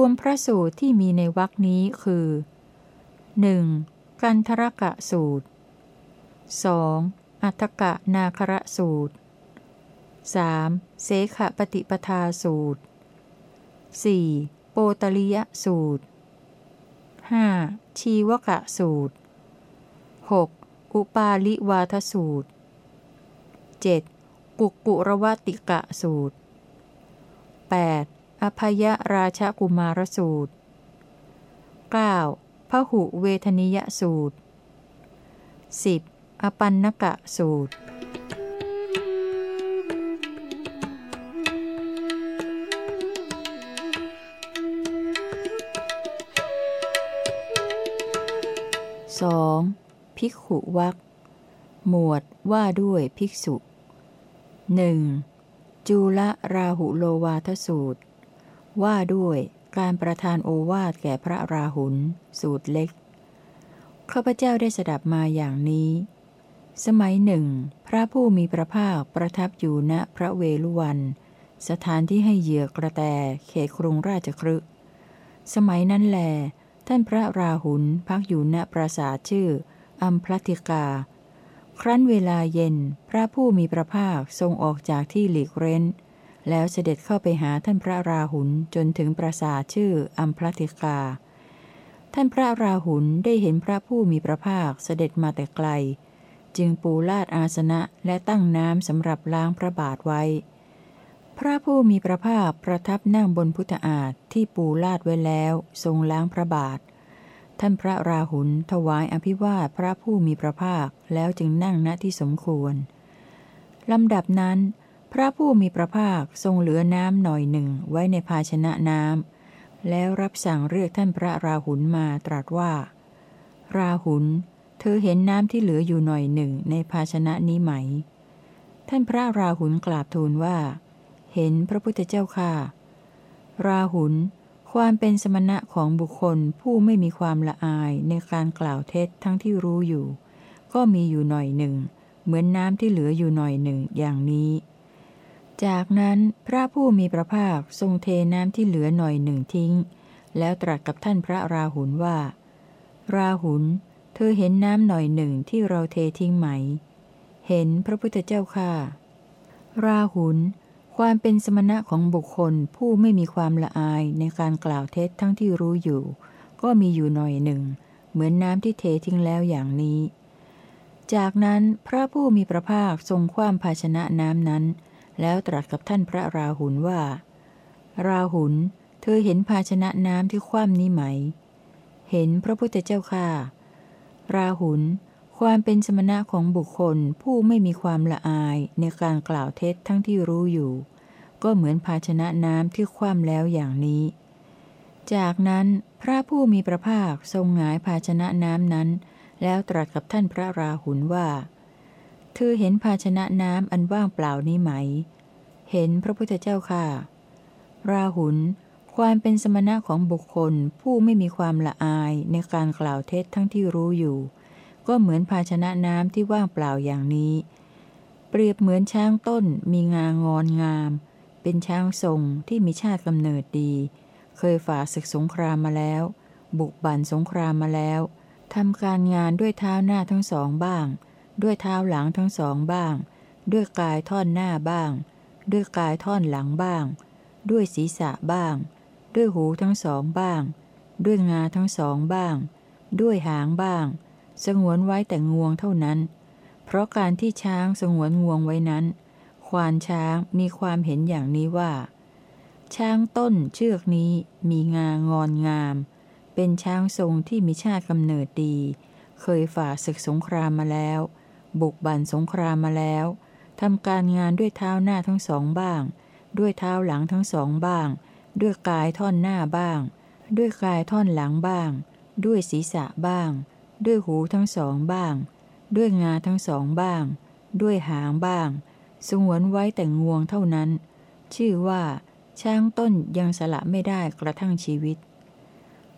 วมพระสูตรที่มีในวรคนี้คือ 1. กันทรกะสูตร 2. อัตกะนาคระสูตร 3. เสขปฏิปทาสูตร 4. โปตลิยสูตร 5. ชีวกะสูตร 6. อุปาลิวาทสูตร 7. กุกุรวติกะสูตร 8. อภยราชกุมารสูตร 9. พระหุเวทนิยสูตร 10. อปันนกะสูตรสองภิกขุวักหมวดว่าด้วยภิกษุหนึ่งจุลราหุโลวาทสูตร ว่าด้วยการประทานโอวาทแก่พระราหุล สูตรเล็ก ข้าพเจ้าได้สดับมาอย่างนี้ สมัยหนึ่ง พระผู้มีพระภาคประทับอยู่ณพระเวลุวัน สถานที่ให้เหยื่อกระแตเขตกรุงราชครึสมัยนั้นแล ท่านพระราหุลพักอยู่ณปราสาทชื่อ อัมพลติกา ครั้นเวลาเย็น พระผู้มีพระภาคทรงออกจากที่หลีกเร้น แล้วเสด็จเข้าไปหาท่านพระราหุลจนถึงปราสาทชื่ออัมพลติกา ท่านพระราหุลได้เห็นพระผู้มีพระภาคเสด็จมาแต่ไกล จึงปูลาดอาสนะและตั้งน้ำสำหรับล้างพระบาทไว้ พระผู้มีพระภาคประทับนั่งบนพุทธอาฏที่ปูลาดไว้แล้วทรงล้างพระบาท ท่านพระราหุลถวายอภิวาทพระผู้มีพระภาคแล้วจึงนั่งณที่สมควรลำดับนั้น พระผู้มีพระภาคทรงเหลือน้ำหน่อยหนึ่งไว้ในภาชนะน้ำ แล้วรับสั่งเรียกท่านพระราหุลมาตรัสว่า ราหุล เธอเห็นน้ำที่เหลืออยู่หน่อยหนึ่งในภาชนะนี้ไหม ท่านพระราหุลกราบทูลว่า เห็นพระพุทธเจ้าค่ะ ราหุล ความเป็นสมณะของบุคคลผู้ไม่มีความละอายในการกล่าวเท็จทั้งที่รู้อยู่ ก็มีอยู่หน่อยหนึ่ง เหมือนน้ำที่เหลืออยู่หน่อยหนึ่งอย่างนี้ จากนั้นพระผู้มีพระภาคทรงเทน้ำที่เหลือหน่อยหนึ่งทิ้ง แล้วตรัสกับท่านพระราหุลว่า ราหุลเธอเห็นน้ำหน่อยหนึ่งที่เราเททิ้งไหม เห็นพระพุทธเจ้าค่ะ ราหุลความเป็นสมณะของบุคคลผู้ไม่มีความละอายในการกล่าวเท็จทั้งที่รู้อยู่ ก็มีอยู่หน่อยหนึ่ง เหมือนน้ำที่เททิ้งแล้วอย่างนี้ จากนั้นพระผู้มีพระภาคทรงคว้ามภาชนะน้ำนั้น แล้วตรัสกับท่านพระราหุลว่า ราหุล เธอเห็นภาชนะน้ำที่คว่ำนี้ไหม เห็นพระพุทธเจ้าค่ะ ราหุล ความเป็นสมณะของบุคคลผู้ไม่มีความละอายในการกล่าวเท็จทั้งที่รู้อยู่ ก็เหมือนภาชนะน้ำที่คว่ำแล้วอย่างนี้ จากนั้นพระผู้มีพระภาคทรงหงายภาชนะน้ำนั้น แล้วตรัสกับท่านพระราหุลว่า เธอเห็นภาชนะน้ำอันว่างเปล่านี้ไหม เห็นพระพุทธเจ้าค่ะ ราหุล ความเป็นสมณะของบุคคลผู้ไม่มีความละอายในการกล่าวเท็จทั้งที่รู้อยู่ ก็เหมือนภาชนะน้ำที่ว่างเปล่าอย่างนี้ เปรียบเหมือนช้างต้นมีงางอนงาม เป็นช้างทรงที่มีชาติกำเนิดดี เคยฝ่าศึกสงครามมาแล้ว บุกบั่นสงครามมาแล้วทำการงานด้วยเท้าหน้าทั้งสองบ้าง ด้วยเท้าหลังทั้งสองบ้าง ด้วยกายท่อนหน้าบ้าง ด้วยกายท่อนหลังบ้าง ด้วยศีรษะบ้าง ด้วยหูทั้งสองบ้าง ด้วยงาทั้งสองบ้าง ด้วยหางบ้าง สงวนไว้แต่งวงเท่านั้น เพราะการที่ช้างสงวนงวงไว้นั้น ควานช้างมีความเห็นอย่างนี้ว่า ช้างต้นเชือกนี้มีงางอนงาม เป็นช้างทรงที่มีชาติกำเนิดดี เคยฝ่าศึกสงครามมาแล้ว บุกบั่นสงครามมาแล้วทำการงานด้วยเท้าหน้าทั้งสองบ้าง ด้วยเท้าหลังทั้งสองบ้าง ด้วยกายท่อนหน้าบ้าง ด้วยกายท่อนหลังบ้าง ด้วยศีรษะบ้าง ด้วยหูทั้งสองบ้าง ด้วยงาทั้งสองบ้าง ด้วยหางบ้าง สงวนไว้แต่งวงเท่านั้น ชื่อว่า ช้างต้นยังสละไม่ได้กระทั่งชีวิต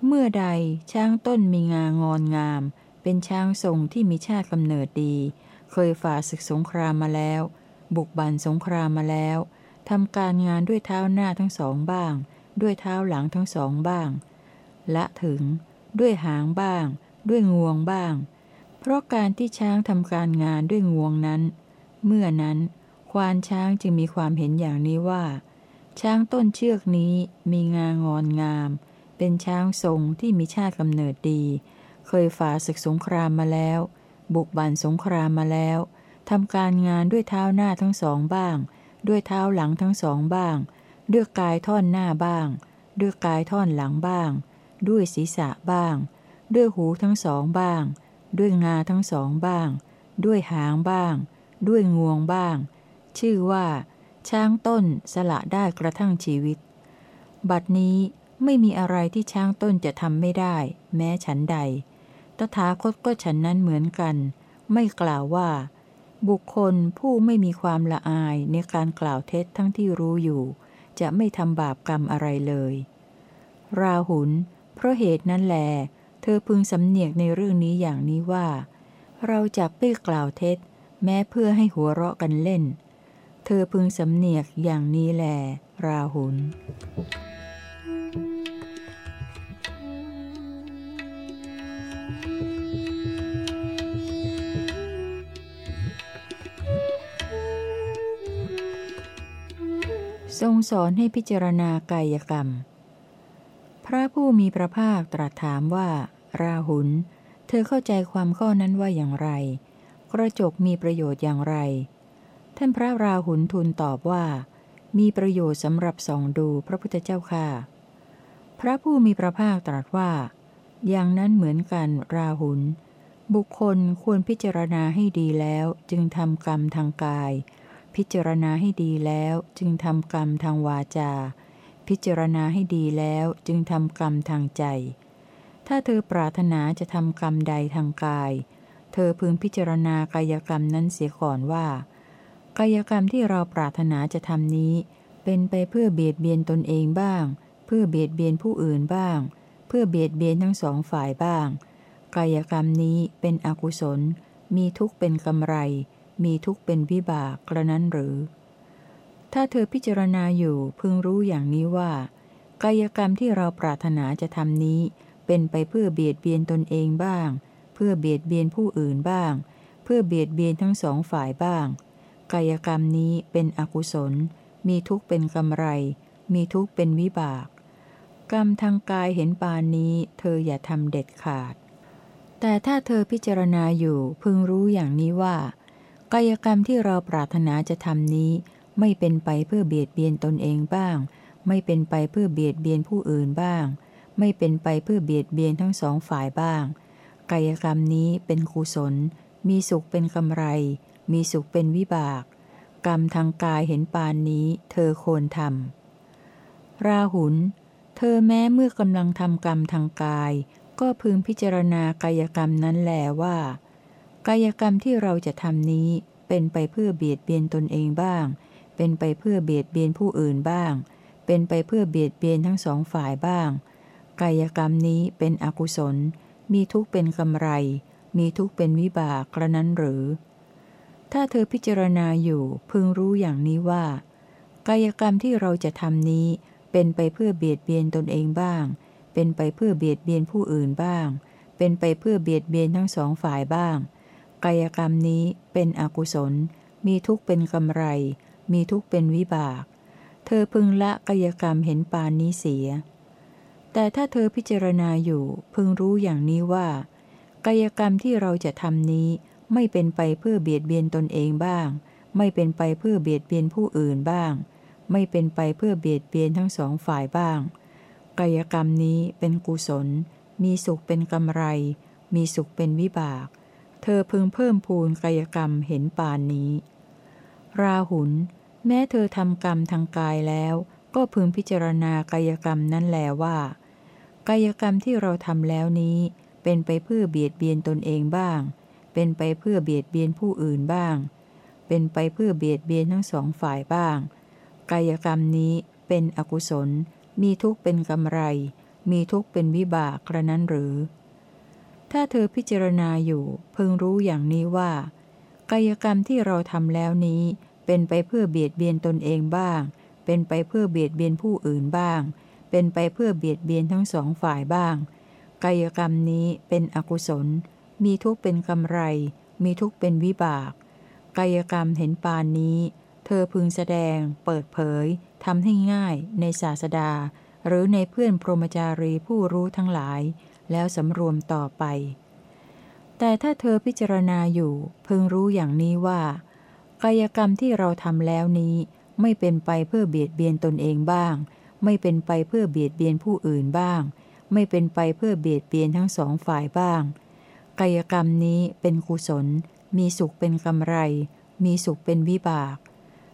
เมื่อใดช้างต้นมีงางอนงาม เป็นช้างทรงที่มีชาติกำเนิดดี เคยฝ่าศึกสงครามมาแล้ว บุกบันสงครามมาแล้วทำการงานด้วยเท้าหน้าทั้งสองบ้าง ด้วยเท้าหลังทั้งสองบ้าง ละถึง ด้วยหางบ้าง ด้วยงวงบ้าง เพราะการที่ช้างทำการงานด้วยงวงนั้น เมื่อนั้น ควานช้างจึงมีความเห็นอย่างนี้ว่า ช้างต้นเชือกนี้มีงางอนงาม เป็นช้างทรงที่มีชาติกำเนิดดี เคยฝ่าศึกสงครามมาแล้ว บุกบั่นสงครามมาแล้วทำการงานด้วยเท้าหน้าทั้งสองบ้าง ด้วยเท้าหลังทั้งสองบ้าง ด้วยกายท่อนหน้าบ้าง ด้วยกายท่อนหลังบ้าง ด้วยศีรษะบ้าง ด้วยหูทั้งสองบ้าง ด้วยงาทั้งสองบ้าง ด้วยหางบ้าง ด้วยงวงบ้าง ชื่อว่า ช้างต้นสละได้กระทั่งชีวิต บัดนี้ไม่มีอะไรที่ช้างต้นจะทำไม่ได้ แม้ฉันใด ตถาคตก็ฉันนั้นเหมือนกัน ไม่กล่าวว่า บุคคลผู้ไม่มีความละอายในการกล่าวเท็จทั้งที่รู้อยู่ จะไม่ทำบาปกรรมอะไรเลย ราหุลเพราะเหตุนั้นแล เธอพึงสำเนียกในเรื่องนี้อย่างนี้ว่า เราจะไม่กล่าวเท็จ แม้เพื่อให้หัวเราะกันเล่น เธอพึงสำเนียกอย่างนี้แล ราหุล ทรงสอนให้พิจารณากายกรรม พระผู้มีพระภาคตรัสถามว่า ราหุล เธอเข้าใจความข้อนั้นว่าอย่างไร กระจกมีประโยชน์อย่างไร ท่านพระราหุลทูลตอบว่า มีประโยชน์สำหรับส่องดูพระพุทธเจ้าค่ะ พระผู้มีพระภาคตรัสว่า อย่างนั้นเหมือนกันราหุล บุคคลควรพิจารณาให้ดีแล้วจึงทำกรรมทางกาย พิจารณาให้ดีแล้วจึงทำกรรมทางวาจา พิจารณาให้ดีแล้วจึงทำกรรมทางใจ ถ้าเธอปรารถนาจะทำกรรมใดทางกาย เธอพึงพิจารณากายกรรมนั้นเสียก่อนว่า กายกรรมที่เราปรารถนาจะทำนี้ เป็นไปเพื่อเบียดเบียนตนเองบ้าง เพื่อเบียดเบียนผู้อื่นบ้าง เพื่อเบียดเบียนทั้งสองฝ่ายบ้าง กายกรรมนี้เป็นอกุศล มีทุกข์เป็นกำไร มีทุกเป็นวิบากกระนั้นหรือ ถ้าเธอพิจารณาอยู่พึงรู้อย่างนี้ว่า กายกรรมที่เราปรารถนาจะทำนี้ เป็นไปเพื่อเบียดเบียนตนเองบ้าง เพื่อเบียดเบียนผู้อื่นบ้าง เพื่อเบียดเบียนทั้งสองฝ่ายบ้าง กายกรรมนี้เป็นอกุศล มีทุกเป็นกำไร มีทุกเป็นวิบาก กรรมทางกายเห็นปานนี้ เธออย่าทำเด็ดขาดแต่ถ้าเธอพิจารณาอยู่พึงรู้อย่างนี้ว่า กายกรรมที่เราปรารถนาจะทำนี้ ไม่เป็นไปเพื่อเบียดเบียนตนเองบ้าง ไม่เป็นไปเพื่อเบียดเบียนผู้อื่นบ้าง ไม่เป็นไปเพื่อเบียดเบียนทั้งสองฝ่ายบ้าง กายกรรมนี้เป็นกุศล มีสุขเป็นกำไร มีสุขเป็นวิบาก กรรมทางกายเห็นปานนี้ เธอโคนทำราหุลเธอแม้เมื่อกำลังทำกรรมทางกาย ก็พึงพิจารณากายกรรมนั้นแลว่าายกรรมที่เราจะทำนี้เป็นไปเพื่อเบียดเบียนตนเองบ้าง เป็นไปเพื่อเบียดเบียนผู้อื่นบ้าง เป็นไปเพื่อเบียดเบียนทั้งสองฝ่ายบ้าง กายกรรมนี้เป็นอกุศล มีทุกเป็นกำไร มีทุกเป็นวิบากกระนั้นหรือ ถ้าเธอพิจารณาอยู่พึงรู้อย่างนี้ว่า กายกรรมที่เราจะทำนี้ เป็นไปเพื่อเบียดเบียนตนเองบ้าง เป็นไปเพื่อเบียดเบียนผู้อื่นบ้าง เป็นไปเพื่อเบียดเบียนทั้งสองฝ่ายบ้าง กายกรรมนี้เป็นอกุศล มีทุกเป็นกำไร มีทุกเป็นวิบาก เธอพึงละกายกรรมเห็นปานนี้เสีย แต่ถ้าเธอพิจารณาอยู่พึงรู้อย่างนี้ว่า กายกรรมที่เราจะทำนี้ไม่เป็นไปเพื่อเบียดเบียนตนเองบ้าง ไม่เป็นไปเพื่อเบียดเบียนผู้อื่นบ้าง ไม่เป็นไปเพื่อเบียดเบียนทั้งสองฝ่ายบ้าง กายกรรมนี้เป็นกุศล มีสุขเป็นกำไร มีสุขเป็นวิบาก เธอพึงเพิ่มพูนกายกรรมเห็นปานนี้ ราหุลแม้เธอทำกรรมทางกายแล้ว ก็พึงพิจารณากายกรรมนั้นแลว่า กายกรรมที่เราทำแล้วนี้ เป็นไปเพื่อเบียดเบียนตนเองบ้าง เป็นไปเพื่อเบียดเบียนผู้อื่นบ้าง เป็นไปเพื่อเบียดเบียนทั้งสองฝ่ายบ้าง กายกรรมนี้เป็นอกุศล มีทุกเป็นกำไร มีทุกเป็นวิบากกระนั้นหรือ ถ้าเธอพิจารณาอยู่เพึงรู้อย่างนี้ว่า กายกรรมที่เราทำแล้วนี้ เป็นไปเพื่อเบียดเบียนตนเองบ้าง เป็นไปเพื่อเบียดเบียนผู้อื่นบ้าง เป็นไปเพื่อเบียดเบียนทั้งสองฝ่ายบ้าง กายกรรมนี้เป็นอกุศล มีทุกเป็นกำไร มีทุกเป็นวิบาก กายกรรมเห็นปานนี้ เธอพึงแสดง เปิดเผยทำให้ง่ายในศาสดา หรือในเพื่อนพรหมจารีผู้รู้ทั้งหลาย แล้วสำรวมต่อไป แต่ถ้าเธอพิจารณาอยู่พึงรู้อย่างนี้ว่า กายกรรมที่เราทำแล้วนี้ ไม่เป็นไปเพื่อเบียดเบียนตนเองบ้าง ไม่เป็นไปเพื่อเบียดเบียนผู้อื่นบ้าง ไม่เป็นไปเพื่อเบียดเบียนทั้งสองฝ่ายบ้าง กายกรรมนี้เป็นกุศล มีสุขเป็นกำไร มีสุขเป็นวิบาก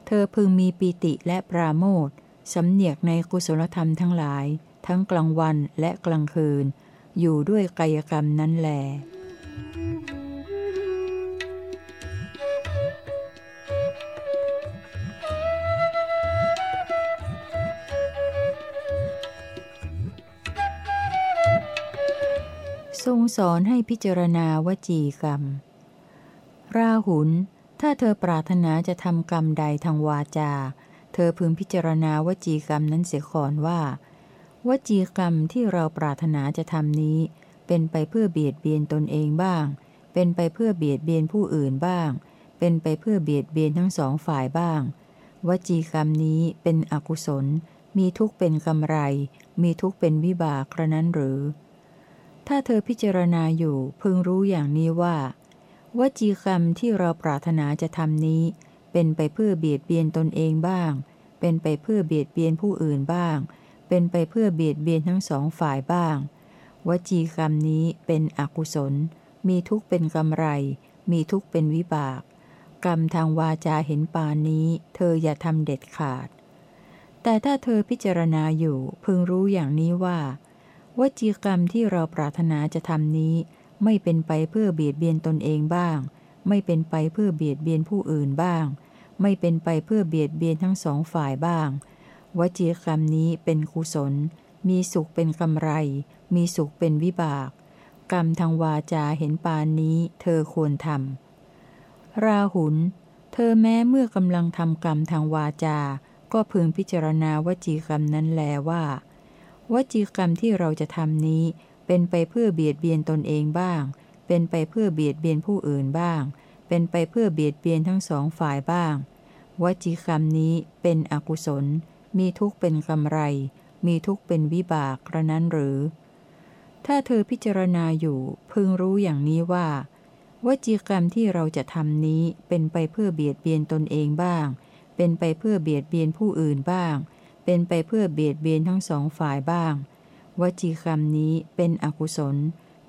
เธอพึงมีปีติและปราโมทสำเนียกในกุศลธรรมทั้งหลาย ทั้งกลางวันและกลางคืน อยู่ด้วยกายกรรมนั้นแหลทรงสอนให้พิจารณาวจีกรรม ราหุล ถ้าเธอปรารถนาจะทำกรรมใดทางวาจา เธอพึงพิจารณาวจีกรรมนั้นเสียก่อนว่า วจีกรรมที่เราปรารถนาจะทำนี้ เป็นไปเพื่อเบียดเบียนตนเองบ้าง เป็นไปเพื่อเบียดเบียนผู้อื่นบ้าง เป็นไปเพื่อเบียดเบียนทั้งสองฝ่ายบ้าง วจีกรรมนี้เป็นอกุศล มีทุกเป็นกำไร มีทุกเป็นวิบากกระนั้นหรือ ถ้าเธอพิจารณาอยู่พึงรู้อย่างนี้ว่า วจีกรรมที่เราปรารถนาจะทำนี้ เป็นไปเพื่อเบียดเบียนตนเองบ้าง เป็นไปเพื่อเบียดเบียนผู้อื่นบ้าง เป็นไปเพื่อเบียดเบียนทั้งสองฝ่ายบ้าง วจีกรรมนี้เป็นอกุศล มีทุกเป็นกำไร มีทุกเป็นวิบาก กรรมทางวาจาเห็นปานนี้ เธออย่าทำเด็ดขาด แต่ถ้าเธอพิจารณาอยู่พึงรู้อย่างนี้ว่า วจีกรรมที่เราปรารถนาจะทำนี้ ไม่เป็นไปเพื่อเบียดเบียนตนเองบ้าง ไม่เป็นไปเพื่อเบียดเบียนผู้อื่นบ้าง ไม่เป็นไปเพื่อเบียดเบียนทั้งสองฝ่ายบ้าง วจีกรรมนี้เป็นกุศล มีสุขเป็นกำไร มีสุขเป็นวิบาก กรรมทางวาจาเห็นปานนี้เธอควรทำราหุล เธอแม้เมื่อกำลังทำกรรมทางวาจา ก็พึงพิจารณาวจีกรรมนั้นแลว่า วจีกรรมที่เราจะทำนี้ เป็นไปเพื่อเบียดเบียนตนเองบ้าง เป็นไปเพื่อเบียดเบียนผู้อื่นบ้าง เป็นไปเพื่อเบียดเบียนทั้งสองฝ่ายบ้าง วจีกรรมนี้เป็นอกุศล มีทุกข์เป็นกำไร มีทุกข์เป็นวิบากกระนั้นหรือ ถ้าเธอพิจารณาอยู่พึงรู้อย่างนี้ว่าวจีกรรมที่เราจะทำนี้เป็นไปเพื่อเบียดเบียนตนเองบ้าง เป็นไปเพื่อเบียดเบียนผู้อื่นบ้าง เป็นไปเพื่อเบียดเบียนทั้งสองฝ่ายบ้าง วจีกรรมนี้เป็นอกุศล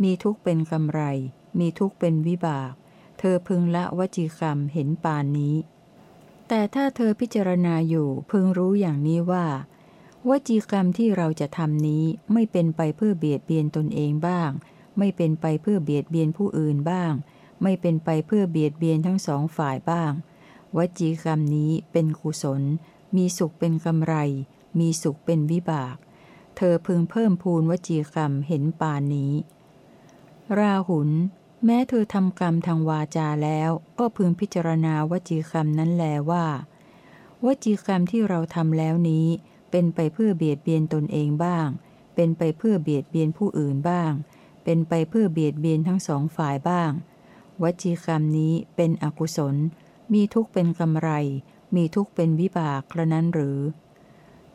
มีทุกข์เป็นกำไร มีทุกข์เป็นวิบาก เธอพึงละวจีกรรมเห็นปานนี้ แต่ถ้าเธอพิจารณาอยู่พึงรู้อย่างนี้ว่า วจีกรรมที่เราจะทำนี้ไม่เป็นไปเพื่อเบียดเบียนตนเองบ้าง ไม่เป็นไปเพื่อเบียดเบียนผู้อื่นบ้าง ไม่เป็นไปเพื่อเบียดเบียนทั้งสองฝ่ายบ้าง วจีกรรมนี้เป็นกุศล มีสุขเป็นกำไร มีสุขเป็นวิบาก เธอพึงเพิ่มพูนวจีกรรมเห็นปานนี้ ราหุล แม้เธอทำกรรมทางวาจาแล้วก็พึงพิจารณาวจีกรรมนั้นแลว่า วจีกรรมที่เราทำแล้วนี้ เป็นไปเพื่อเบียดเบียนตนเองบ้าง เป็นไปเพื่อเบียดเบียนผู้อื่นบ้าง เป็นไปเพื่อเบียดเบียนทั้งสองฝ่ายบ้าง วจีกรรมนี้เป็นอกุศล มีทุกเป็นกำไร มีทุกเป็นวิบากกระนั้นหรือ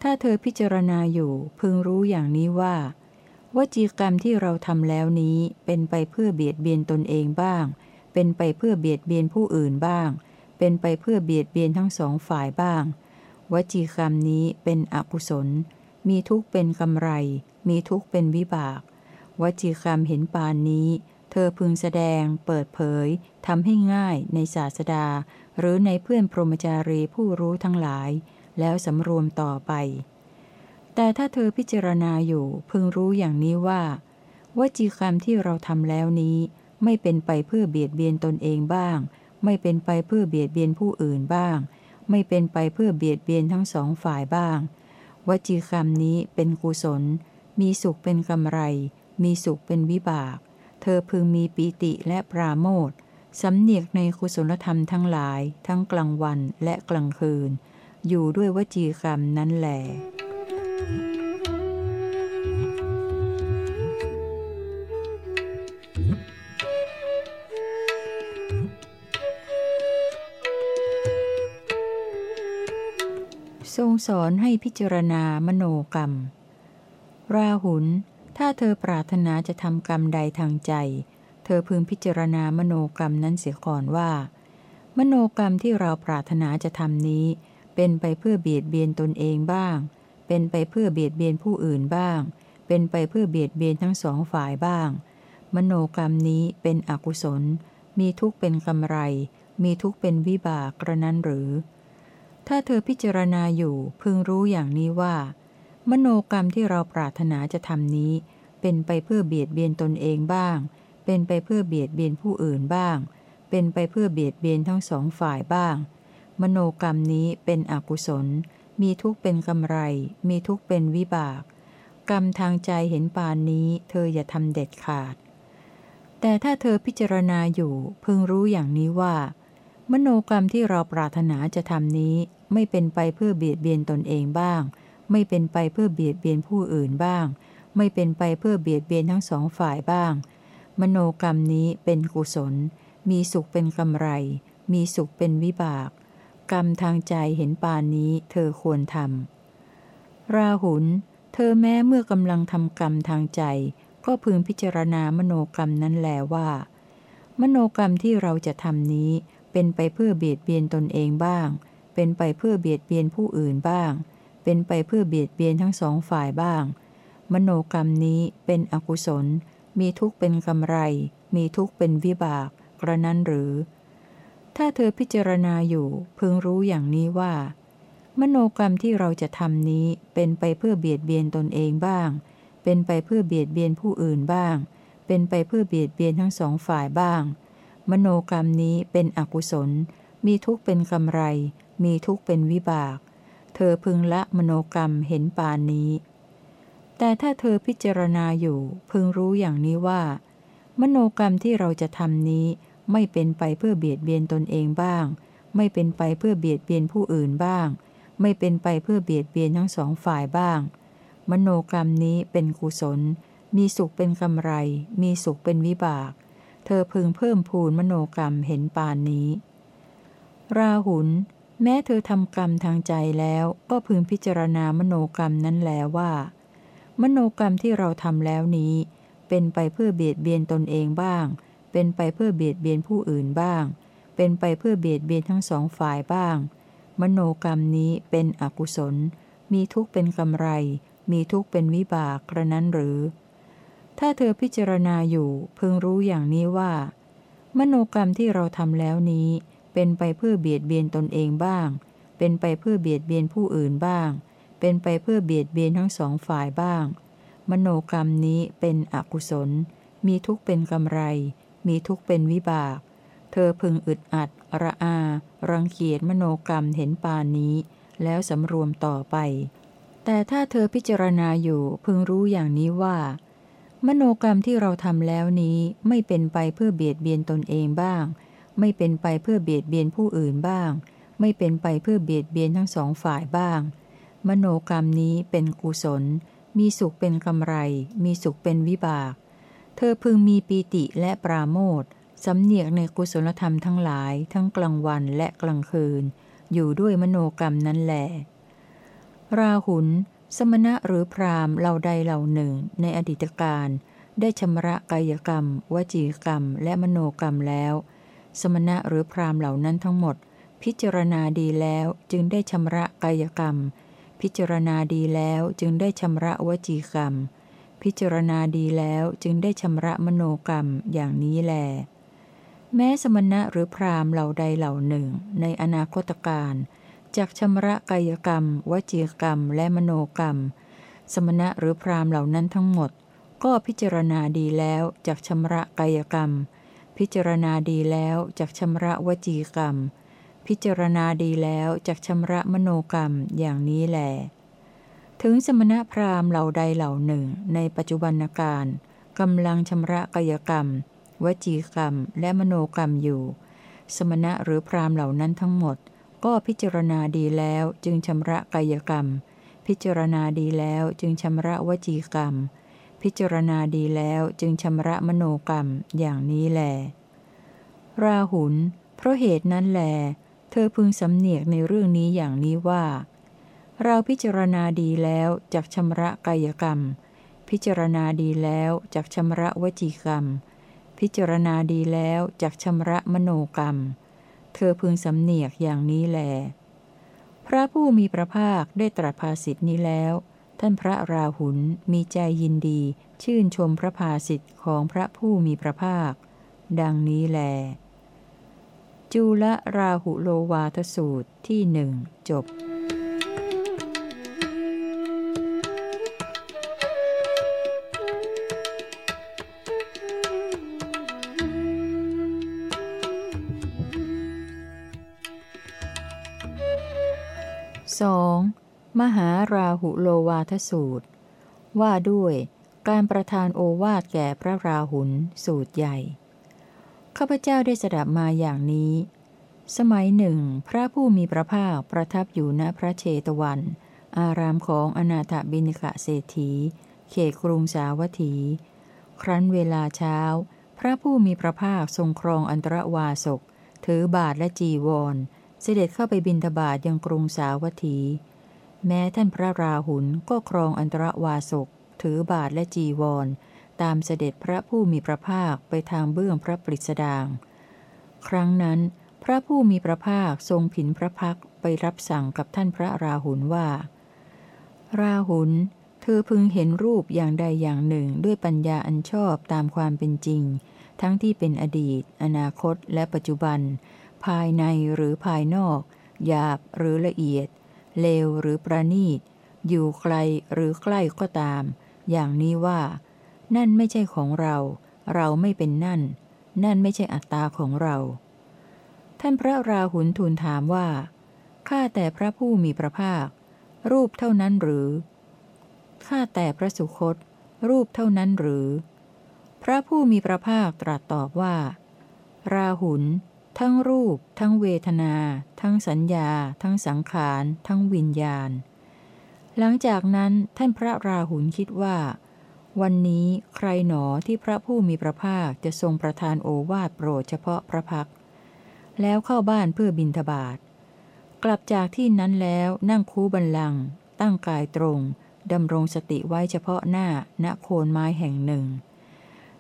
ถ้าเธอพิจารณาอยู่พึงรู้อย่างนี้ว่า วจีกรรมที่เราทำแล้วนี้เป็นไปเพื่อเบียดเบียนตนเองบ้าง เป็นไปเพื่อเบียดเบียนผู้อื่นบ้าง เป็นไปเพื่อเบียดเบียนทั้งสองฝ่ายบ้าง วจีกรรมนี้เป็นอกุศล มีทุกเป็นกำไร มีทุกเป็นวิบาก วจีกรรมเห็นปานนี้ เธอพึงแสดง เปิดเผยทำให้ง่ายในศาสดา หรือในเพื่อนพรหมจารีผู้รู้ทั้งหลาย แล้วสำรวมต่อไป แต่ถ้าเธอพิจารณาอยู่พึงรู้อย่างนี้ว่าวจีกรรมที่เราทำแล้วนี้ ไม่เป็นไปเพื่อเบียดเบียนตนเองบ้าง ไม่เป็นไปเพื่อเบียดเบียนผู้อื่นบ้าง ไม่เป็นไปเพื่อเบียดเบียนทั้งสองฝ่ายบ้าง วจีกรรมนี้เป็นกุศล มีสุขเป็นกำไร มีสุขเป็นวิบาก เธอพึงมีปีติและปราโมทสำเนียกในกุศลธรรมทั้งหลาย ทั้งกลางวันและกลางคืน อยู่ด้วยวจีกรรมนั้นแหละ ทรงสอนให้พิจารณามโนกรรม ราหุล ถ้าเธอปรารถนาจะทำกรรมใดทางใจ เธอพึงพิจารณามโนกรรมนั้นเสียก่อนว่า มโนกรรมที่เราปรารถนาจะทำนี้ เป็นไปเพื่อเบียดเบียนตนเองบ้าง เป็นไปเพื่อเบียดเบียนผู้อื่นบ้าง เป็นไปเพื่อเบียดเบียนทั้งสองฝ่ายบ้าง มโนกรรมนี้เป็นอกุศล มีทุกเป็นกำไร มีทุกเป็นวิบากกระนั้นหรือ ถ้าเธอพิจารณาอยู่พึงรู้อย่างนี้ว่า มโนกรรมที่เราปรารถนาจะทำนี้ เป็นไปเพื่อเบียดเบียนตนเองบ้าง เป็นไปเพื่อเบียดเบียนผู้อื่นบ้าง เป็นไปเพื่อเบียดเบียนทั้งสองฝ่ายบ้าง มโนกรรมนี้เป็นอกุศล มีทุกเป็นกำไร มีทุกเป็นวิบาก กรรมทางใจเห็นปานนี้ เธออย่าทำเด็ดขาด แต่ถ้าเธอพิจารณาอยู่พึงรู้อย่างนี้ว่า มโนกรรมที่เราปรารถนาจะทำนี้ ไม่เป็นไปเพื่อเบียดเบียนตนเองบ้าง ไม่เป็นไปเพื่อเบียดเบียนผู้อื่นบ้าง ไม่เป็นไปเพื่อเบียดเบียนทั้งสองฝ่ายบ้าง มโนกรรมนี้เป็นกุศล มีสุขเป็นกำไร มีสุขเป็นวิบาก กรรมทางใจเห็นปานนี้เธอควรทำราหุลเธอแม้เมื่อกำลังทำกรรมทางใจ ก็พึงพิจารณามโนกรรมนั้นแลว่า มโนกรรมที่เราจะทำนี้ เป็นไปเพื่อเบียดเบียนตนเองบ้าง เป็นไปเพื่อเบียดเบียนผู้อื่นบ้าง เป็นไปเพื่อเบียดเบียนทั้งสองฝ่ายบ้าง มโนกรรมนี้เป็นอกุศล มีทุกข์เป็นกำไร มีทุกข์เป็นวิบาก กระนั้นหรือ ถ้าเธอพิจารณาอยู่พึงรู้อย่างนี้ว่า มโนกรรมที่เราจะทำนี้เป็นไปเพื่อเบียดเบียนตนเองบ้าง เป็นไปเพื่อเบียดเบียนผู้อื่นบ้าง เป็นไปเพื่อเบียดเบียนทั้งสองฝ่ายบ้าง มโนกรรมนี้เป็นอกุศล มีทุกข์เป็นกำไร มีทุกข์เป็นวิบาก เธอพึงละมโนกรรมเห็นปานนี้ แต่ถ้าเธอพิจารณาอยู่พึงรู้อย่างนี้ว่า มโนกรรมที่เราจะทำนี้ไม่เป็นไปเพื่อเบียดเบียนตนเองบ้าง ไม่เป็นไปเพื่อเบียดเบียนผู้อื่นบ้าง ไม่เป็นไปเพื่อเบียดเบียนทั้งสองฝ่ายบ้าง มโนกรรมนี้เป็นกุศล มีสุขเป็นกำไร มีสุขเป็นวิบาก เธอพึงเพิ่มพูนมโนกรรมเห็นปานนี้ ราหุลแม้เธอทำกรรมทางใจแล้วก็พึงพิจารณามโนกรรมนั้นแล้วว่า มโนกรรมที่เราทำแล้วนี้ เป็นไปเพื่อเบียดเบียนตนเองบ้าง เป็นไปเพื่อเบียดเบียนผู้อื่นบ้าง เป็นไปเพื่อเบียดเบียนทั้งสองฝ่ายบ้าง มโนกรรมนี้เป็นอกุศล มีทุกข์เป็นกำไร มีทุกข์เป็นวิบากกระนั้นหรือ ถ้าเธอพิจารณาอยู่พึงรู้อย่างนี้ว่า มโนกรรมที่เราทำแล้วนี้ เป็นไปเพื่อเบียดเบียนตนเองบ้าง เป็นไปเพื่อเบียดเบียนผู้อื่นบ้าง เป็นไปเพื่อเบียดเบียนทั้งสองฝ่ายบ้าง มโนกรรมนี้เป็นอกุศล มีทุกเป็นกำไร มีทุกเป็นวิบาก เธอพึงอึดอัด ระอา รังเกียจมโนกรรมเห็นปานนี้ แล้วสำรวมต่อไป แต่ถ้าเธอพิจารณาอยู่พึงรู้อย่างนี้ว่า มโนกรรมที่เราทำแล้วนี้ไม่เป็นไปเพื่อเบียดเบียนตนเองบ้าง ไม่เป็นไปเพื่อเบียดเบียนผู้อื่นบ้าง ไม่เป็นไปเพื่อเบียดเบียนทั้งสองฝ่ายบ้าง มโนกรรมนี้เป็นกุศล มีสุขเป็นกำไร มีสุขเป็นวิบาก เธอพึงมีปีติและปราโมทสำเนียกในกุศลธรรมทั้งหลายทั้งกลางวันและกลางคืน อยู่ด้วยมโนกรรมนั้นแหลราหุล สมณะหรือพรามเหล่าใดเหล่าหนึ่งในอดีตการได้ชำระกายกรรม วจีกรรม และมโนกรรมแล้ว สมณะหรือพรามเหล่านั้นทั้งหมด พิจารณาดีแล้วจึงได้ชำระกายกรรม พิจารณาดีแล้วจึงได้ชำระวจีกรรม พิจารณาดีแล้วจึงได้ชำระมโนกรรมอย่างนี้แล แม้สมณะหรือพรามเหล่าใดเหล่าหนึ่ง ในอนาคตการ จากชำระกายกรรม วจีกรรม และมโนกรรม สมณะหรือพรามเหล่านั้นทั้งหมด ก็พิจารณาดีแล้วจากชำระกายกรรม พิจารณาดีแล้วจากชำระวจีกรรม พิจารณาดีแล้วจากชำระมโนกรรมอย่างนี้แหลถึงสมณะพราหมณ์เหล่าใดเหล่าหนึ่ง ในปัจจุบันการกำลังชำระกายกรรม วจีกรรม และมโนกรรมอยู่ สมณะหรือพราหมณ์เหล่านั้นทั้งหมด ก็พิจารณาดีแล้วจึงชำระกายกรรม พิจารณาดีแล้วจึงชำระวจีกรรม พิจารณาดีแล้วจึงชำระมโนกรรมอย่างนี้แล ราหุล เพราะเหตุนั้นแล เธอพึงสำเนียกในเรื่องนี้อย่างนี้ว่า เราพิจารณาดีแล้วจากชำระกายกรรม พิจารณาดีแล้วจากชำระวจีกรรม พิจารณาดีแล้วจากชำระมโนกรรม เธอพึงสำเนียกอย่างนี้แล พระผู้มีพระภาคได้ตรัสภาสิทธินี้แล้ว ท่านพระราหุลมีใจยินดี ชื่นชมพระภาสิทธิ์ของพระผู้มีพระภาค ดังนี้แลจุลราหุโลวาทสูตรที่หนึ่งจบ มหาราหุโลวาทสูตร ว่าด้วยการประทานโอวาทแก่พระราหุลสูตรใหญ่ ข้าพเจ้าได้สดับมาอย่างนี้ สมัยหนึ่ง พระผู้มีพระภาคประทับอยู่ณพระเชตวัน อารามของอนาถบิณิกะเศรษฐี เขตกรุงสาวัตถี ครั้นเวลาเช้า พระผู้มีพระภาคทรงครองอันตรวาสก ถือบาทและจีวร เสด็จเข้าไปบินทบาทยังกรุงสาวัตถี แม้ท่านพระราหุลก็ครองอันตรวาสกถือบาทและจีวร ตามเสด็จพระผู้มีพระภาคไปทางเบื้องพระปริสดาง ครั้งนั้น พระผู้มีพระภาคทรงผินพระพักไปรับสั่งกับท่านพระราหุลว่า ราหุลเธอพึงเห็นรูปอย่างใดอย่างหนึ่งด้วยปัญญาอันชอบตามความเป็นจริง ทั้งที่เป็นอดีต อนาคต และปัจจุบัน ภายในหรือภายนอก หยาบหรือละเอียด เลวหรือประณีต อยู่ไกลหรือใกล้ก็ตาม อย่างนี้ว่า นั่นไม่ใช่ของเรา เราไม่เป็นนั่น นั่นไม่ใช่อัตตาของเรา ท่านพระราหุลทูลถามว่า ข้าแต่พระผู้มีพระภาค รูปเท่านั้นหรือ ข้าแต่พระสุคต รูปเท่านั้นหรือ พระผู้มีพระภาคตรัสตอบว่า ราหุล ทั้งรูป ทั้งเวทนา ทั้งสัญญา ทั้งสังขาร ทั้งวิญญาณ หลังจากนั้นท่านพระราหุลคิดว่า วันนี้ใครหนอที่พระผู้มีพระภาคจะทรงประทานโอวาทโปรดเฉพาะพระพัก แล้วเข้าบ้านเพื่อบินทบาทกลับจากที่นั้นแล้วนั่งคูบันลัง ตั้งกายตรงดำรงสติไว้เฉพาะหน้าณโคนไม้แห่งหนึ่ง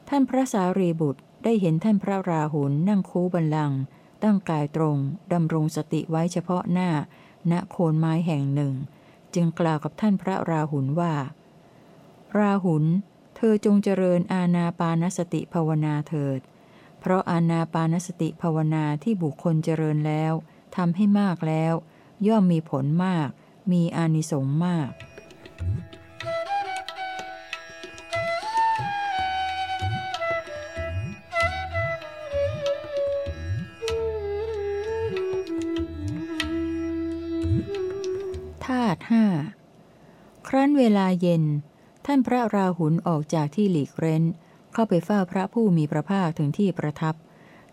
ท่านพระสารีบุตร ได้เห็นท่านพระราหุลนั่งคูบันลัง ตั้งกายตรง ดำรงสติไว้เฉพาะหน้า ณโคนไม้แห่งหนึ่ง จึงกล่าวกับท่านพระราหุลว่า ราหุล เธอจงเจริญอาณาปานสติภาวนาเถิด เพราะอาณาปานสติภาวนาที่บุคคลเจริญแล้วทำให้มากแล้ว ย่อมมีผลมาก มีอานิสงส์มากธาตุห้าครั้นเวลาเย็น ท่านพระราหุลออกจากที่หลีกเร้น เข้าไปเฝ้าพระผู้มีพระภาคถึงที่ประทับ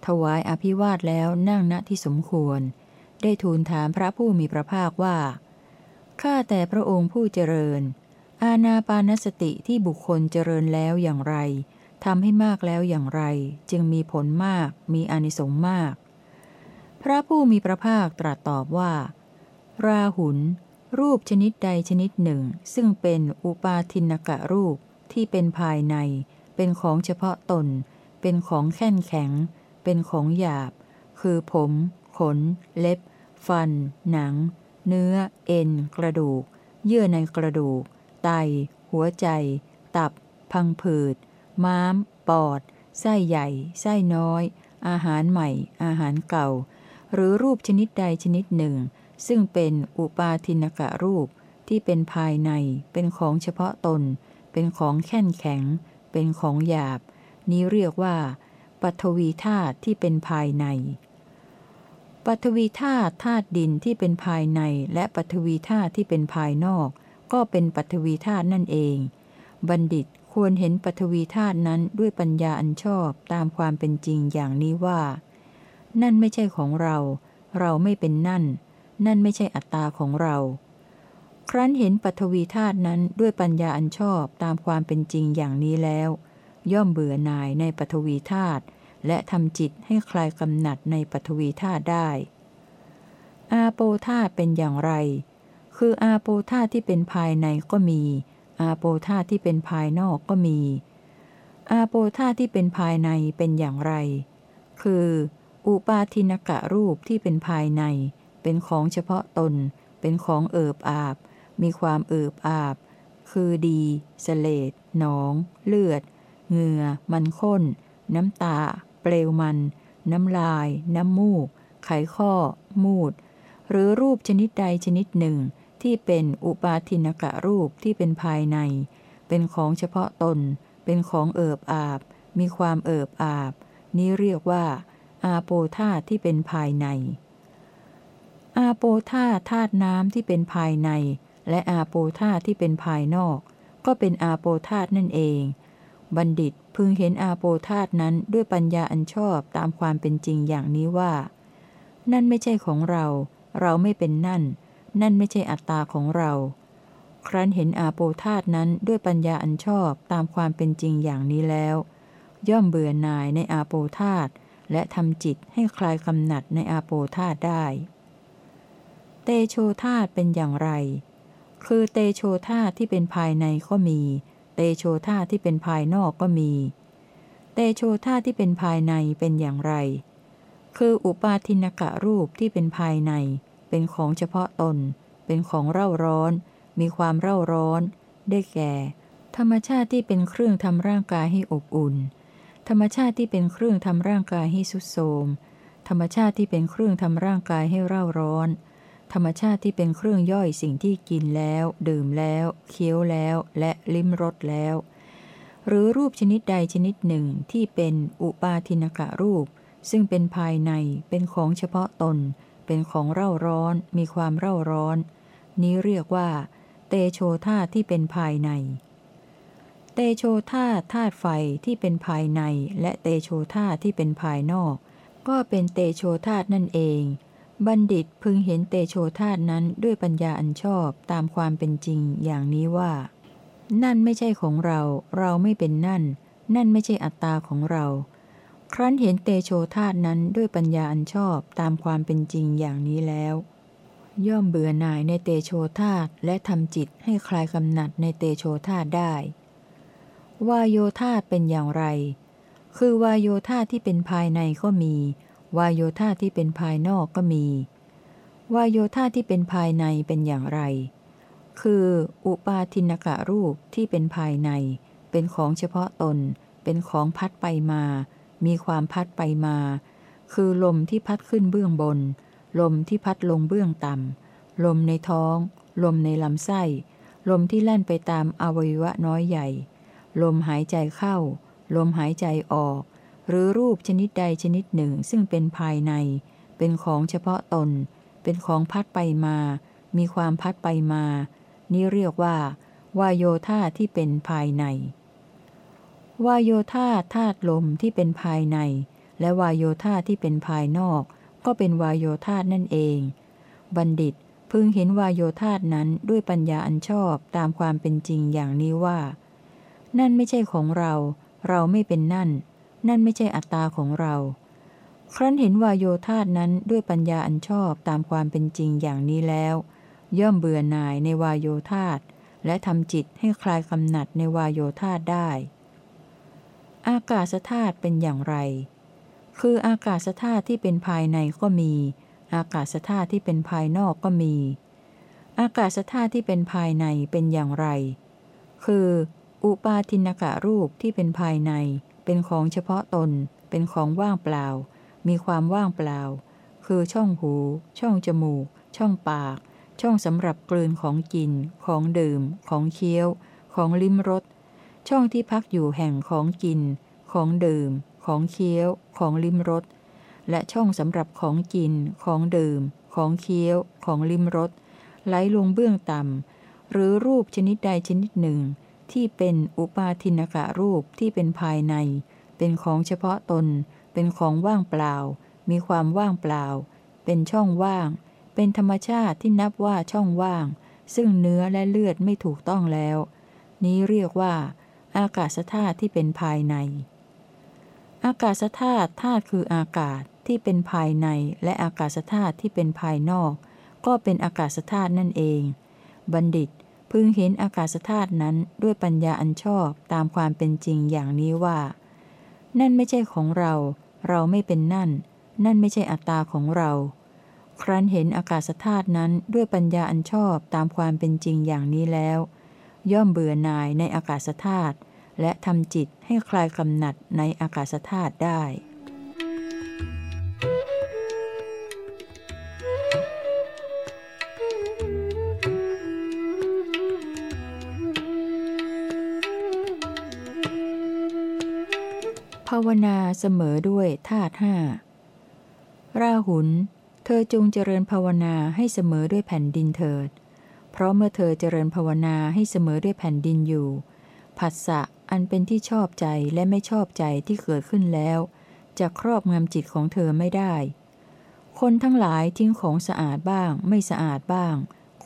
ถวายอภิวาทแล้วนั่งณที่สมควร ได้ทูลถามพระผู้มีพระภาคว่า ข้าแต่พระองค์ผู้เจริญ อาณาปานสติที่บุคคลเจริญแล้วอย่างไรทำให้มากแล้วอย่างไร จึงมีผลมาก มีอนิสงส์มาก พระผู้มีพระภาคตรัสตอบว่า ราหุล รูปชนิดใดชนิดหนึ่ง ซึ่งเป็นอุปาทินกะรูปที่เป็นภายใน เป็นของเฉพาะตน เป็นของแข็งแข็ง เป็นของหยาบ คือผม ขน เล็บ ฟัน หนัง เนื้อ เอ็น กระดูก เยื่อในกระดูก ไต หัวใจ ตับ พังผืด ม้าม ปอด ไส้ใหญ่ ไส้น้อย อาหารใหม่ อาหารเก่า หรือรูปชนิดใดชนิดหนึ่ง ซึ่งเป็นอุปาทินกะรูปที่เป็นภายในเป็นของเฉพาะตน เป็นของแข็งแข็ง เป็นของหยาบ นี้เรียกว่าปัทวีธาตุที่เป็นภายในปัทวีธาตุธาตุดินที่เป็นภายใน และปัทวีธาตุที่เป็นภายนอก ก็เป็นปัทวีธาตุนั่นเอง บัณฑิตควรเห็นปัทวีธาตุนั้นด้วยปัญญาอันชอบตามความเป็นจริงอย่างนี้ว่า นั่นไม่ใช่ของเรา เราไม่เป็นนั่น นั่นไม่ใช่อัตตาของเรา ครั้นเห็นปัทวีธาตุนั้นด้วยปัญญาอันชอบตามความเป็นจริงอย่างนี้แล้ว ย่อมเบื่อหน่ายในปัทวีธาตุและทำจิตให้คลายกำหนัดในปัทวีธาตุได้ อาโปธาตเป็นอย่างไรคคืออาโปธาที่เป็นภายในก็มี อาโปธาที่เป็นภายนอกก็มี อาโปธาที่เป็นภายในเป็นอย่างไร คือ อุปาทินกะรูปที่เป็นภายใน เป็นของเฉพาะตน เป็นของเอิบอาบ มีความเอิบอาบ คือดีสเสลดหนอง เลือด เหงื่อ มันข้น น้ำตา เปลวมัน น้ำลาย น้ำมูก ไขข้อ มูด หรือรูปชนิดใดชนิดหนึ่ง ที่เป็นอุปาทินกะรูปที่เป็นภายใน เป็นของเฉพาะตน เป็นของเอิบอาบ มีความเอิบอาบ นี้เรียกว่า อาโปธาที่เป็นภายใน อาโปธาธาตุน้ำที่เป็นภายใน และอาโปธาที่เป็นภายนอก ก็เป็นอาโปธาตนั่นเอง บัณฑิตพึงเห็นอาโปธาตนั้นด้วยปัญญาอันชอบตามความเป็นจริงอย่างนี้ว่า นั่นไม่ใช่ของเรา เราไม่เป็นนั่น นั่นไม่ใช่อัตตาของเรา ครั้นเห็นอาโปธาตนั้นด้วยปัญญาอันชอบตามความเป็นจริงอย่างนี้แล้ว ย่อมเบื่อหน่ายในอาโปธาตและทำจิตให้คลายกำหนัดในอาโปธาตได้ ตโชธาตเป็นอย่างไร คือเตโชธาตที่เป็นภายในก็มี เตโชธาตที่เป็นภายนอกก็มี เตโชธาตที่เป็นภายในเป็นอย่างไร คืออุปาทินกะรูปที่เป็นภายใน เป็นของเฉพาะตน เป็นของเร่าร้อน มีความเร่าร้อน ได้แก่ ธรรมชาติที่เป็นเครื่องทำร่างกายให้อบอุ่น ธรรมชาติที่เป็นเครื่องทำร่างกายให้สุดโทมธรรมชาติที่เป็นเครื่องทำร่างกายให้เร่าร้อน ธรรมชาติที่เป็นเครื่องย่อยสิ่งที่กินแล้ว ดื่มแล้ว เคี้ยวแล้ว และลิ้มรสแล้ว หรือรูปชนิดใดชนิดหนึ่งที่เป็นอุปาทินกะรูป ซึ่งเป็นภายในเป็นของเฉพาะตน เป็นของเร่าร้อน มีความเร่าร้อน นี้เรียกว่า เตโชธาที่เป็นภายใน เตโชธาธาตุไฟที่เป็นภายใน และเตโชธาที่เป็นภายนอก ก็เป็นเตโชธาตนั่นเอง บัณฑิตพึงเห็นเตโชธาตนั้นด้วยปัญญาอันชอบตามความเป็นจริงอย่างนี้ว่า นั่นไม่ใช่ของเรา เราไม่เป็นนั่น นั่นไม่ใช่อัตตาของเรา ครั้นเห็นเตโชธาตนั้นด้วยปัญญาอันชอบตามความเป็นจริงอย่างนี้แล้ว ย่อมเบื่อหน่ายในเตโชธาตและทำจิตให้คลายกำหนัดในเตโชธาตได้ วายโยธาตเป็นอย่างไร คือวายโยธาที่เป็นภายในก็มี วายโยธาที่เป็นภายนอกก็มี วายโยธาที่เป็นภายในเป็นอย่างไร คือ อุปาทินกะรูปที่เป็นภายใน เป็นของเฉพาะตน เป็นของพัดไปมา มีความพัดไปมา คือลมที่พัดขึ้นเบื้องบน ลมที่พัดลงเบื้องต่ำ ลมในท้อง ลมในลำไส้ ลมที่แล่นไปตามอวัยวะน้อยใหญ่ ลมหายใจเข้า ลมหายใจออก หรือรูปชนิดใดชนิดหนึ่งซึ่งเป็นภายใน เป็นของเฉพาะตน เป็นของพัดไปมา มีความพัดไปมา นี่เรียกว่า วายโยธาที่เป็นภายใน วายโยธาธาตุลมที่เป็นภายใน และวายโยธาที่เป็นภายนอก ก็เป็นวายโยธานั่นเอง บัณฑิตพึงเห็นวายโยธานั้นด้วยปัญญาอันชอบตามความเป็นจริงอย่างนี้ว่า นั่นไม่ใช่ของเรา เราไม่เป็นนั่น นั่นไม่ใช่อัตตาของเรา ครั้นเห็นวายโยธานั้นด้วยปัญญาอันชอบตามความเป็นจริงอย่างนี้แล้ว ย่อมเบื่อหน่ายในวายโยธาและทำจิตให้คลายกำหนัดในวายโยธาได้ อากาศธาตุเป็นอย่างไร คืออากาศธาตุที่เป็นภายในก็มี อากาศธาตุที่เป็นภายนอกก็มี อากาศธาตุที่เป็นภายในเป็นอย่างไร คือ อุปาทินกะรูปที่เป็นภายใน เป็นของเฉพาะตน เป็นของว่างเปล่า มีความว่างเปล่า คือช่องหู ช่องจมูก ช่องปาก ช่องสำหรับกลืนของกิน ของดื่ม ของเคี้ยว ของลิ้มรส ช่องที่พักอยู่แห่งของกิน ของดื่ม ของเคี้ยว ของลิ้มรส และช่องสำหรับของกิน ของดื่ม ของเคี้ยว ของลิ้มรส ไหลลงเบื้องต่ำหรือรูปชนิดใดชนิดหนึ่ง ที่เป็นอุปาทินกะรูปที่เป็นภายใน เป็นของเฉพาะตน เป็นของว่างเปล่า มีความว่างเปล่า เป็นช่องว่าง เป็นธรรมชาติที่นับว่าช่องว่าง ซึ่งเนื้อและเลือดไม่ถูกต้องแล้ว นี้เรียกว่า อากาศธาตุที่เป็นภายใน อากาศธาตุธาตุคืออากาศที่เป็นภายในและอากาศธาตุที่เป็นภายนอก ก็เป็นอากาศธาตุนั่นเอง บัณฑิต พึงเห็นอากาศธาตุนั้นด้วยปัญญาอันชอบตามความเป็นจริงอย่างนี้ว่า นั่นไม่ใช่ของเรา เราไม่เป็นนั่น นั่นไม่ใช่อัตตาของเรา ครั้นเห็นอากาศธาตุนั้นด้วยปัญญาอันชอบตามความเป็นจริงอย่างนี้แล้ว ย่อมเบื่อหน่ายในอากาศธาตุและทำจิตให้คลายกำหนัดในอากาศธาตุได้าวนาเสมอด้วยธาตุห้าราหุล เธอจงเจริญภาวนาให้เสมอด้วยแผ่นดินเถิด เพราะเมื่อเธอเจริญภาวนาให้เสมอด้วยแผ่นดินอยู่ ผัสสะอันเป็นที่ชอบใจและไม่ชอบใจที่เกิดขึ้นแล้ว จะครอบงำจิตของเธอไม่ได้ คนทั้งหลายทิ้งของสะอาดบ้าง ไม่สะอาดบ้าง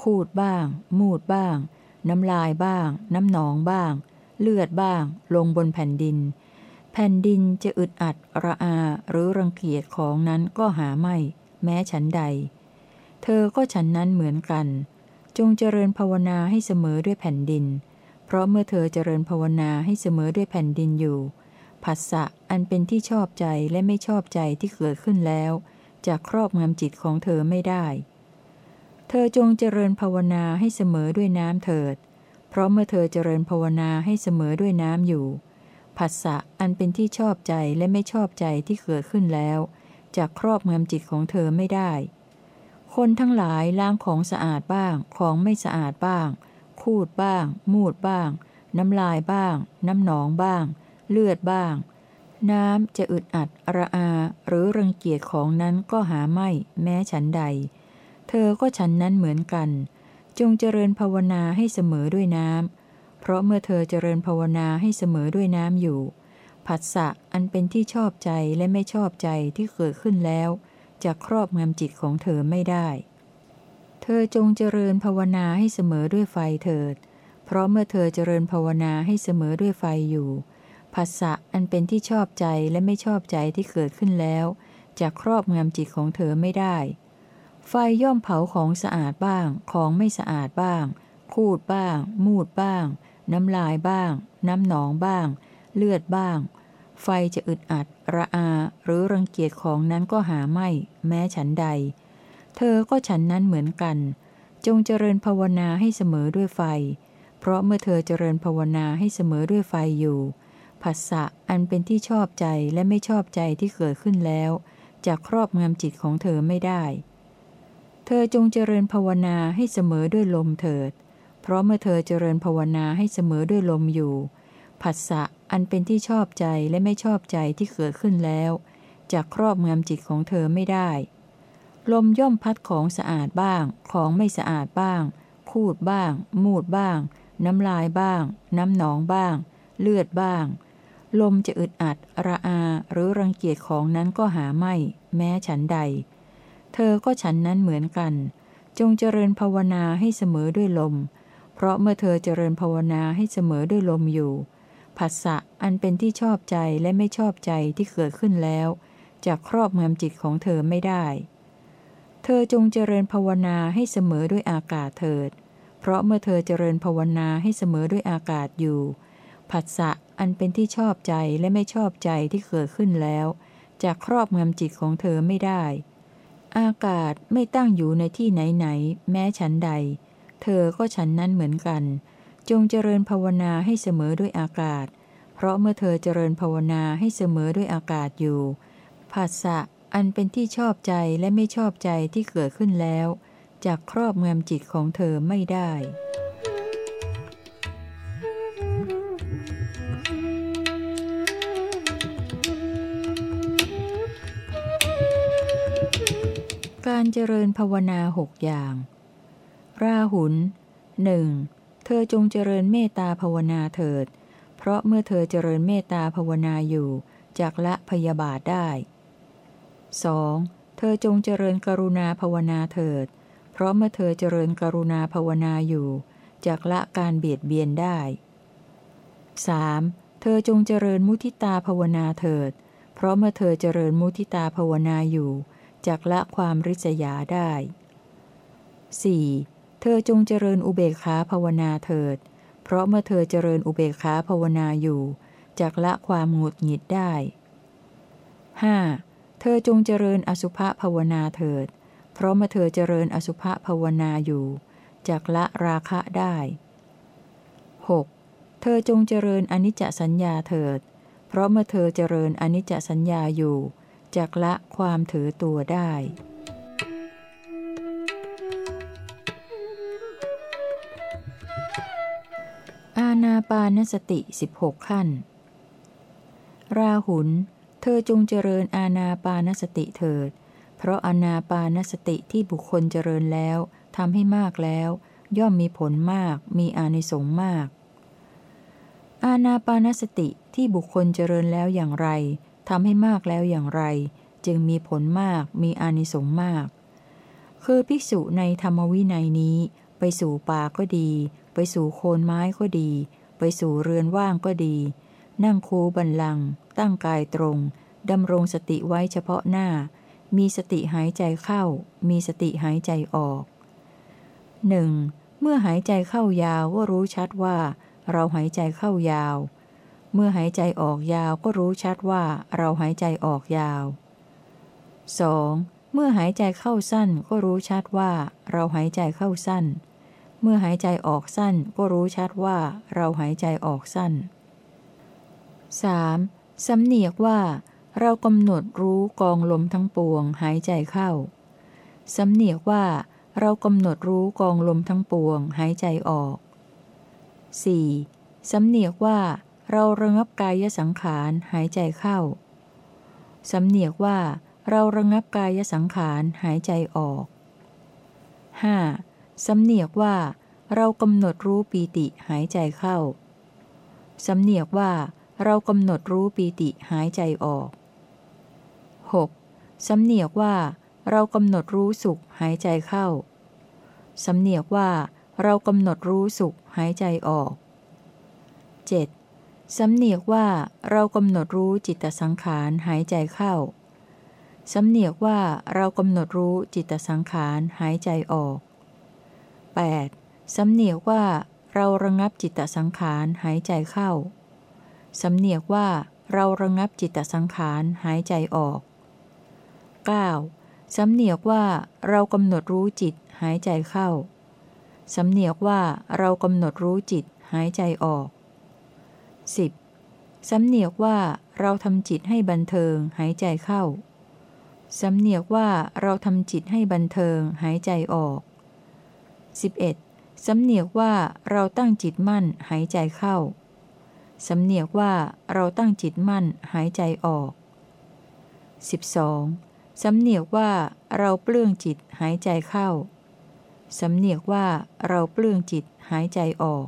คูดบ้าง มูดบ้าง น้ำลายบ้าง น้ำหนองบ้าง เลือดบ้าง ลงบนแผ่นดิน แผ่นดินจะอึดอัดระอาหรือรังเกียจของนั้นก็หาไม่ แม้ฉันใด เธอก็ฉันนั้นเหมือนกัน จงเจริญภาวนาให้เสมอด้วยแผ่นดิน เพราะเมื่อเธอเจริญภาวนาให้เสมอด้วยแผ่นดินอยู่ผัสสะอันเป็นที่ชอบใจและไม่ชอบใจที่เกิดขึ้นแล้วจะครอบงำจิตของเธอไม่ได้ เธอจงเจริญภาวนาให้เสมอด้วยน้ำเถิด เพราะเมื่อเธอเจริญภาวนาให้เสมอด้วยน้ำอยู่ ผัสสะอันเป็นที่ชอบใจและไม่ชอบใจที่เกิดขึ้นแล้วจะครอบงำจิตของเธอไม่ได้ คนทั้งหลายล้างของสะอาดบ้าง ของไม่สะอาดบ้าง คูดบ้าง มูดบ้าง น้ำลายบ้าง น้ำหนองบ้าง เลือดบ้าง น้ำจะอึดอัดระอา หรือรังเกียจของนั้นก็หาไม่ แม้ฉันใด เธอก็ฉันนั้นเหมือนกัน จงเจริญภาวนาให้เสมอด้วยน้ำ เพราะเมื่อเธอเจริญภาวนาให้เสมอด้วยน้ำอยู่ ผัสสะอันเป็นที่ชอบใจและไม่ชอบใจที่เกิดขึ้นแล้วจะครอบงำจิตของเธอไม่ได้ เธอจงเจริญภาวนาให้เสมอด้วยไฟเถิด เพราะเมื่อเธอเจริญภาวนาให้เสมอด้วยไฟอยู่ผัสสะอันเป็นที่ชอบใจและไม่ชอบใจที่เกิดขึ้นแล้วจะครอบงำจิตของเธอไม่ได้ ไฟย่อมเผาของสะอาดบ้าง ของไม่สะอาดบ้าง คูดบ้าง มูดบ้าง น้ำลายบ้าง น้ำหนองบ้าง เลือดบ้าง ไฟจะอึดอัด ระอา หรือรังเกียจของนั้นก็หาไม่ แม้ฉันใด เธอก็ฉันนั้นเหมือนกัน จงเจริญภาวนาให้เสมอด้วยไฟ เพราะเมื่อเธอเจริญภาวนาให้เสมอด้วยไฟอยู่ผัสสะอันเป็นที่ชอบใจและไม่ชอบใจที่เกิดขึ้นแล้วจะครอบงำจิตของเธอไม่ได้ เธอจงเจริญภาวนาให้เสมอด้วยลมเถิด เพราะเมื่อเธอเจริญภาวนาให้เสมอด้วยลมอยู่ ผัสสะอันเป็นที่ชอบใจและไม่ชอบใจที่เกิดขึ้นแล้วจะครอบงำจิตของเธอไม่ได้ ลมย่อมพัดของสะอาดบ้าง ของไม่สะอาดบ้าง พูดบ้าง มูดบ้าง น้ำลายบ้าง น้ำหนองบ้าง เลือดบ้าง ลมจะอึดอัด ระอา หรือรังเกียจของนั้นก็หาไม่ แม้ฉันใด เธอก็ฉันนั้นเหมือนกัน จงเจริญภาวนาให้เสมอด้วยลม เพราะเมื่อเธอเจริญภาวนาให้เสมอด้วยลมอยู่ผัสสะอันเป็นที่ชอบใจและไม่ชอบใจที่เกิดขึ้นแล้วจะครอบงำจิตของเธอไม่ได้ เธอจงเจริญภาวนาให้เสมอด้วยอากาศเถิด เพราะเมื่อเธอเจริญภาวนาให้เสมอด้วยอากาศอยู่ ผัสสะอันเป็นที่ชอบใจและไม่ชอบใจที่เกิดขึ้นแล้วจะครอบงำจิตของเธอไม่ได้ อากาศไม่ตั้งอยู่ในที่ไหนๆแม้ฉันใด เธอก็ฉันนั้นเหมือนกัน จงเจริญภาวนาให้เสมอด้วยอากาศ เพราะเมื่อเธอเจริญภาวนาให้เสมอด้วยอากาศอยู่ภาษะอันเป็นที่ชอบใจและไม่ชอบใจที่เกิดขึ้นแล้วจะครอบงำจิตของเธอไม่ได้ การเจริญภาวนาหกอย่าง ราหุลหนึ่งเธอจงเจริญเมตตาภาวนาเถิด เพราะเมื่อเธอเจริญเมตตาภาวนาอยู่จากละพยาบาทได้ 2. เธอจงเจริญกรุณาภาวนาเถิด เพราะเมื่อเธอเจริญกรุณาภาวนาอยู่จากละการเบียดเบียนได้ 3. เธอจงเจริญมุทิตาภาวนาเถิด เพราะเมื่อเธอเจริญมุทิตาภาวนาอยู่จากละความริษยาได้ 4. เธอจงเจริญอุเบกขาภาวนาเถิด เพราะเมื่อเธอเจริญอุเบกขาภาวนาอยู่จากละความหงุดหงิดได้ 5. เธอจงเจริญอสุภะภาวนาเถิด เพราะเมื่อเธอเจริญอสุภะภาวนาอยู่จากละราคะได้ 6. เธอจงเจริญอนิจจสัญญาเถิด เพราะเมื่อเธอเจริญอนิจจสัญญาอยู่จากละความถือตัวได้ อาณาปานสติ 16 ขั้น ราหุล เธอจงเจริญอาณาปานสติเถิด เพราะอาณาปานสติที่บุคคลเจริญแล้วทำให้มากแล้ว ย่อมมีผลมาก มีอานิสงส์มาก อาณาปานสติที่บุคคลเจริญแล้วอย่างไรทำให้มากแล้วอย่างไร จึงมีผลมาก มีอานิสงส์มาก คือภิกษุในธรรมวินัยนี้ไปสู่ป่าก็ดี ไปสู่โคนไม้ก็ดี ไปสู่เรือนว่างก็ดี นั่งคูบันลัง ตั้งกายตรง ดำรงสติไว้เฉพาะหน้า มีสติหายใจเข้า มีสติหายใจออกหนึ่งเมื่อหายใจเข้ายาวก็รู้ชัดว่า เราหายใจเข้ายาว เมื่อหายใจออกยาวก็รู้ชัดว่าเราหายใจออกยาว 2. เมื่อหายใจเข้าสั้นก็รู้ชัดว่าเราหายใจเข้าสั้น เมื่อหายใจออกสั้นก็รู้ชัดว่าเราหายใจออกสั้น 3. สำเนียกว่า เรากำหนดรู้กองลมทั้งปวงหายใจเข้า สำเนียกว่าเรากำหนดรู้กองลมทั้งปวงหายใจออก 4. สำเนียกว่า เราระงับกายสังขารหายใจเข้า สำเนียกว่า เราระงับกายสังขารหายใจออก 5. สำเนียกว่าเรากำหนดรู้ปีติหายใจเข้า สำเนียกว่าเรากำหนดรู้ปีติหายใจออก 6. สำเนียกว่าเรากำหนดรู้สุขหายใจเข้า สำเนียกว่าเรากำหนดรู้สุขหายใจออก 7. สำเนียกว่าเรากำหนดรู้จิตสังขารหายใจเข้า สำเนียกว่าเรากำหนดรู้จิตสังขารหายใจออก 8. สำเนียกว่าเราระงับจิตสังขารหายใจเข้า สำเนียกว่าเราระงับจิตสังขารหายใจออก 9. สำเนียกว่าเรากำหนดรู้จิตหายใจเข้า สำเนียกว่าเรากำหนดรู้จิตหายใจออก 10. สำเนียกว่าเราทำจิตให้บันเทิงหายใจเข้า สำเนียกว่าเราทำจิตให้บันเทิงหายใจออก 11. สำเนียกว่าเราตั้งจิตมั่นหายใจเข้า สำเนียกว่าเราตั้งจิตมั่นหายใจออก 12. สำเนียกว่าเราเปลื้องจิตหายใจเข้า สำเนียกว่าเราเปลื้องจิตหายใจออก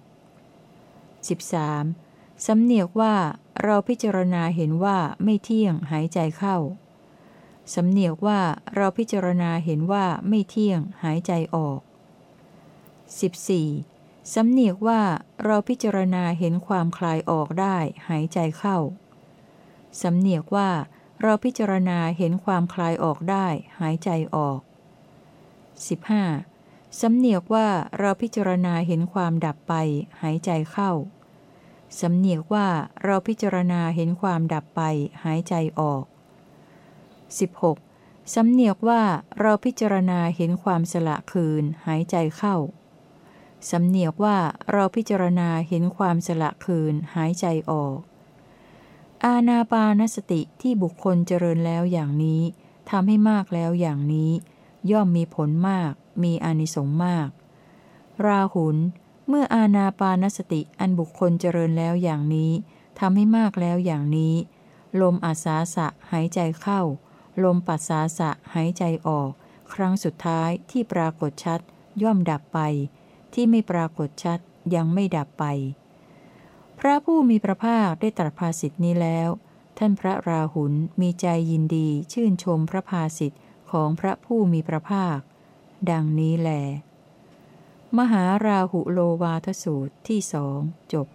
13. สำเนียกว่าเราพิจารณาเห็นว่าไม่เที่ยงหายใจเข้า สำเนียกว่าเราพิจารณาเห็นว่าไม่เที่ยงหายใจออก 14. สำเนียกว่าเราพิจารณาเห็นความคลายออกได้หายใจเข้า สำเนียกว่าเราพิจารณาเห็นความคลายออกได้หายใจออก 15. สำเนียกว่าเราพิจารณาเห็นความดับไปหายใจเข้า สำเนียกว่าเราพิจารณาเห็นความดับไปหายใจออก 16. สำเนียกว่าเราพิจารณาเห็นความสละคืนหายใจเข้า สำเนียกว่าเราพิจารณาเห็นความสละคืนหายใจออก อาณาปานสติที่บุคคลเจริญแล้วอย่างนี้ทำให้มากแล้วอย่างนี้ ย่อมมีผลมาก มีอานิสงส์มาก ราหุล เมื่ออาณาปานสติอันบุคคลเจริญแล้วอย่างนี้ทำให้มากแล้วอย่างนี้ ลมอาสาสะหายใจเข้า ลมปัสสาสะหายใจออก ครั้งสุดท้ายที่ปรากฏชัด ย่อมดับไป ที่ไม่ปรากฏชัดยังไม่ดับไป พระผู้มีพระภาคได้ตรัสภาสิทธินี้แล้ว ท่านพระราหุลมีใจยินดีชื่นชมพระภาสิทธิ์ของพระผู้มีพระภาค ดังนี้แล มหาราหุโลวาทสูตรที่สองจบ